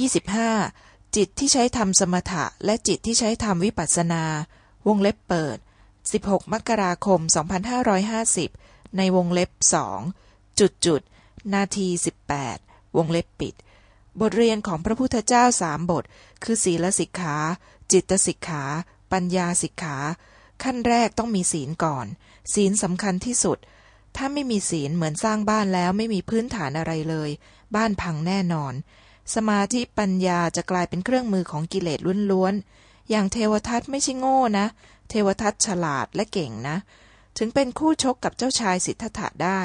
25. จิตที่ใช้ทำสมถะ และจิตที่ใช้ทำวิปัสสนา วงเล็บเปิด 16 มกราคม 2550 ในวงเล็บสองจุดจุดนาที 18 วงเล็บปิด บทเรียนของพระพุทธเจ้าสามบท คือศีลสิกขา จิตสิกขา ปัญญาสิกขา ขั้นแรกต้องมีศีลก่อน ศีลสำคัญที่สุด ถ้าไม่มีศีลเหมือนสร้างบ้านแล้วไม่มีพื้นฐานอะไรเลย บ้านพังแน่นอน สมาธิปัญญาจะกลายเป็นเครื่องมือของกิเลสล้วนๆ อย่างเทวทัตไม่ใช่โง่นะ เทวทัตฉลาดและเก่งนะ ถึงเป็นคู่ชกกับเจ้าชายสิทธัตถะได้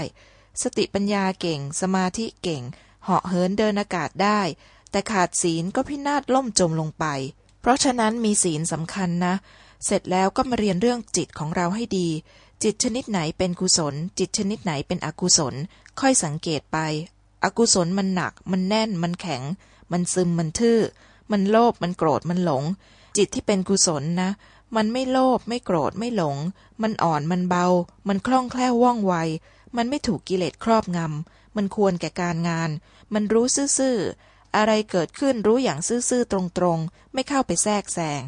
สติปัญญาเก่ง สมาธิเก่ง เหาะเหินเดินอากาศได้ แต่ขาดศีลก็พินาศล่มจมลงไป เพราะฉะนั้นมีศีลสำคัญนะ เสร็จแล้วก็มาเรียนเรื่องจิตของเราให้ดีจิตชนิดไหนเป็นกุศล จิตชนิดไหนเป็นอกุศล ค่อยสังเกตไป อกุศลมันหนัก มันแน่น มันแข็ง มันซึม มันทื่อ มันโลภ มันโกรธ มันหลง จิตที่เป็นกุศลนะ มันไม่โลภ ไม่โกรธ ไม่หลง มันอ่อน มันเบา มันคล่องแคล่วว่องไว มันไม่ถูกกิเลสครอบงำ มันควรแก่การงาน มันรู้ซื่อๆ อะไรเกิดขึ้นรู้อย่างซื่อๆ ตรงๆ ไม่เข้าไปแทรกแซง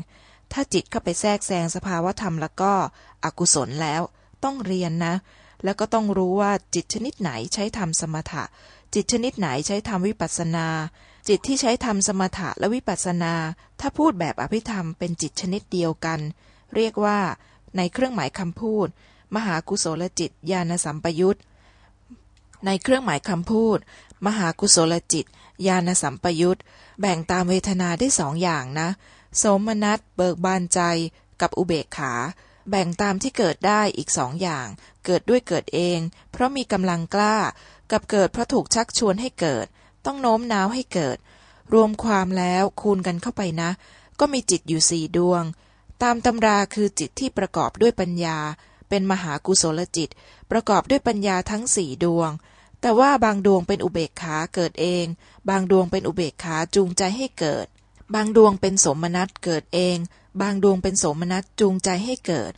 ถ้าจิตเข้าไปแทรกแซงสภาวธรรมแล้วก็ อกุศลแล้ว ต้องเรียนนะ แล้วก็ต้องรู้ว่าจิตชนิดไหนใช้ทำสมถะ จิตชนิดไหนใช้ทำวิปัสสนา จิตที่ใช้ทำสมถะและวิปัสสนา ถ้าพูดแบบอภิธรรมเป็นจิตชนิดเดียวกัน เรียกว่า ในเครื่องหมายคำพูด มหากุศลจิตญาณสัมปยุตในเครื่องหมายคำพูด มหากุศลจิตญาณสัมปยุตแบ่งตามเวทนาได้สองอย่างนะ โสมนัสเบิกบานใจกับอุเบกขา แบ่งตามที่เกิดได้อีกสองอย่าง เกิดด้วยเกิดเอง เพราะมีกำลังกล้า กับเกิดเพราะถูกชักชวนให้เกิด ต้องโน้มน้าวให้เกิด รวมความแล้วคูณกันเข้าไปนะ ก็มีจิตอยู่สี่ดวง ตามตำราคือจิตที่ประกอบด้วยปัญญา เป็นมหากุศลจิต ประกอบด้วยปัญญาทั้งสี่ดวง แต่ว่าบางดวงเป็นอุเบกขาเกิดเอง บางดวงเป็นอุเบกขาจูงใจให้เกิด บางดวงเป็นสมนัตเกิดเอง บางดวงเป็นสมนัตจูงใจให้เกิด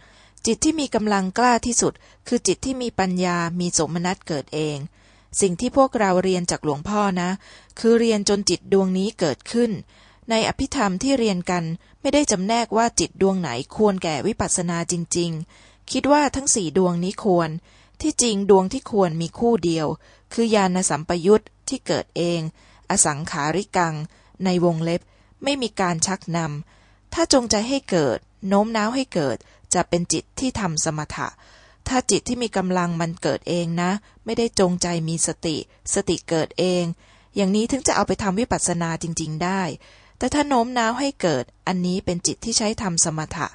จิตที่มีกำลังกล้าที่สุด คือจิตที่มีปัญญามีสมนัตเกิดเอง สิ่งที่พวกเราเรียนจากหลวงพ่อนะ คือเรียนจนจิตดวงนี้เกิดขึ้น ในอภิธรรมที่เรียนกันไม่ได้จำแนกว่าจิตดวงไหนควรแก่วิปัสสนาจริง ๆ คิดว่าทั้งสี่ดวงนี้ควร ที่จริงดวงที่ควรมีคู่เดียว คือญาณสัมปยุตที่เกิดเอง อสังขาริกัง ในวงเล็บ ไม่มีการชักนำ ถ้าจงใจให้เกิด โน้มน้าวให้เกิด จะเป็นจิตที่ทำสมถะ ถ้าจิตที่มีกำลังมันเกิดเองนะ ไม่ได้จงใจมีสติ สติเกิดเอง อย่างนี้ถึงจะเอาไปทำวิปัสสนาจริง ๆ ได้ แต่ถ้าโน้มน้าวให้เกิด อันนี้เป็นจิตที่ใช้ทำสมถะ